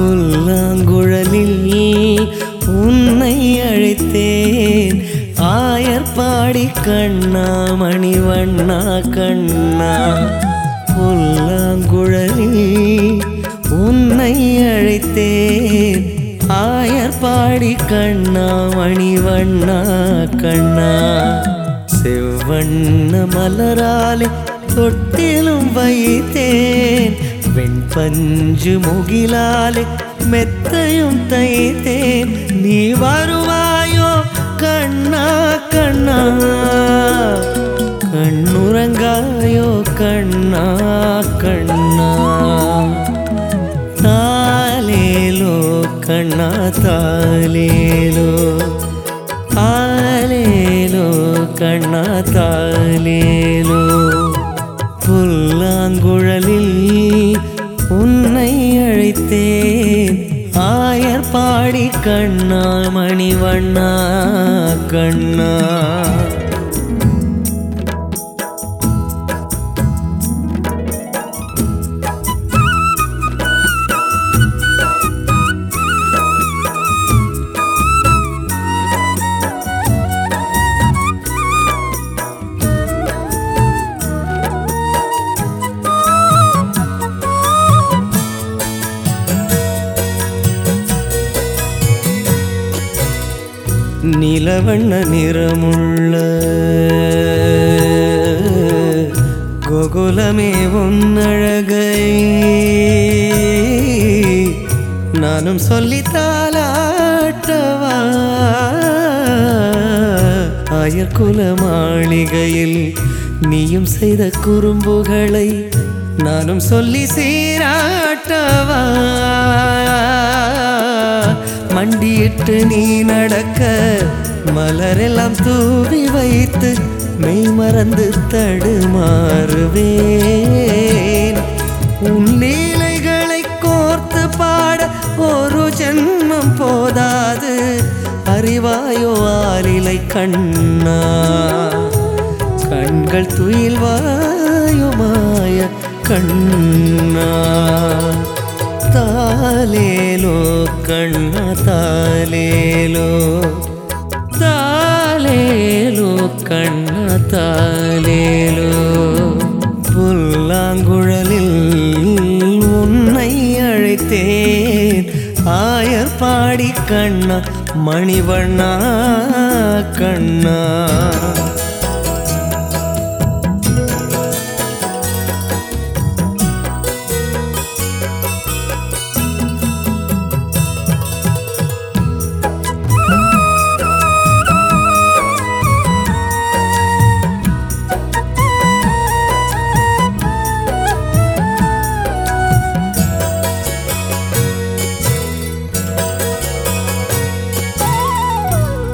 புல்லாங்குழலில் உன்னை அழைத்தேன். ஆயர்பாடி கண்ணா மணிவண்ணா கண்ணா. புல்லாங்குழலில் உன்னை அழைத்தேன். ஆயர்பாடி கண்ணா மணிவண்ணா கண்ணா. செவ்வண்ண மலராலே தொட்டிலும் வைத்தேன். வெண்பஞ்சு முகிலாலே மெத்தையும் தைத்தேன். நீ வருவாயோ? கண்ணா கண்ணா. கண்ணுறங்காயோ? கண்ணா கண்ணா. தாலேலோ கண்ணா தாலேலோ ஆலேலோ கண்ணா தாலேலோ புல்லாங்குழலில் உன்னை அழைத்தேன். ஆயர் பாடி கண்ணா மணிவண்ணா கண்ணா. நிலவண்ண நிறமுள்ள கோகுலமே உன்னழகை. நானும் சொல்லித்தாலாட்டவா ஆயர்குல மாளிகையில் நீயும் செய்த குறும்புகளை நானும் சொல்லி சீராட்டவா? மண்டியிட்டு நீ நடக்க மலரெல்லாம் தூவி வைத்து மெய் மறந்து தடுமாறுவேன். உன் லீலைகளை கோர்த்து பாட ஒரு ஜென்மம் போதாது. அறிவாயோ ஆலிலை கண்ணா. கண்கள் துயில்வாயோ மாய கண்ணா. தாலேலோ கண்ணா தாலேலோ தாலேலோ கண்ணா தாலேலோ புல்லாங்குழலில் உன்னை அழைத்தேன் ஆயர் பாடி கண்ணா மணிவண்ணா கண்ணா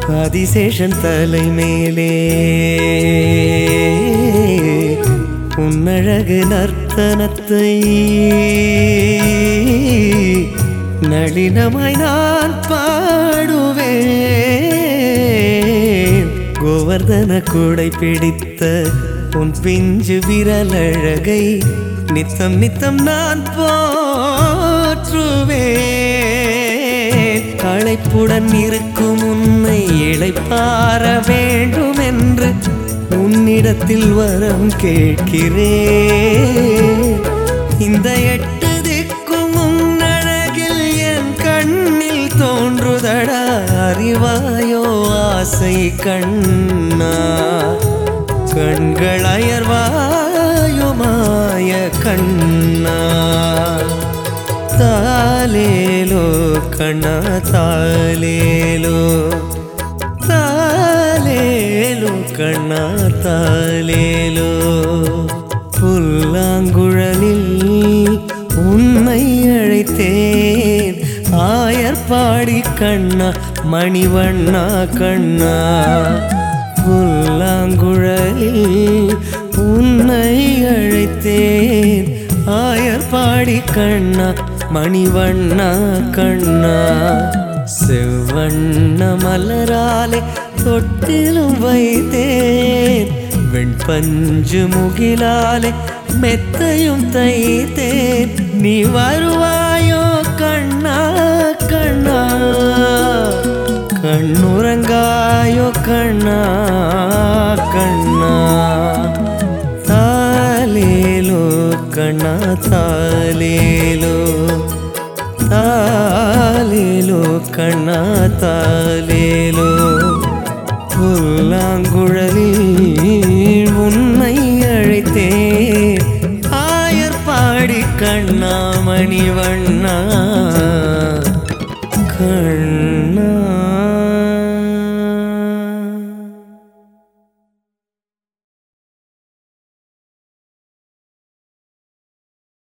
அதிசேஷன் தலை மேலே உன்னழகு நர்த்தனத்தை நளினமாய் நான் பாடுவேன். கோவர்தன கூடை பிடித்த உன் பிஞ்சு விரலழகை நித்தம் நித்தம் நான் போற்றுவேன். களைப்புடன் இருக்கும் உன்னை இழைப்பார வேண்டும் என்று உன்னிடத்தில் வரம் கேட்கிறேன் இந்த எட்டு திக்கும் உன்னழகில் என் கண்ணில் தோன்றுதடா அறிவாயோ ஆசை கண்ணா. கண்கள் அயர்வாயோ மாய கண்ணா. தாலேலோ கண்ணா தாலேலோ தாலேலோ கண்ணா தாலேலோ புல்லாங்குழலில் உன்னை அழைத்தேன். ஆயர் பாடி கண்ணா மணிவண்ணா கண்ணா. புல்லாங்குழலில் உன்னை அழைத்தேன். ஆயர் பாடி கண்ணா மணிவண்ணா கண்ணா செவ்வண்ண மலராலே தொட்டிலும் வைத்தேன். வெண்பஞ்சு முகிலாலே மெத்தையும் தைத்தேன். நீ வருவாயோ கண்ணா கண்ணா கண்ணுறங்காயோ கண்ணா. கண்ணா தாலேலோ தாலேலோ கண்ணா தாலேலோ புல்லாங்குழலில் உன்னை அழைத்தே ஆயர் பாடி கண்ணா மணிவண்ணா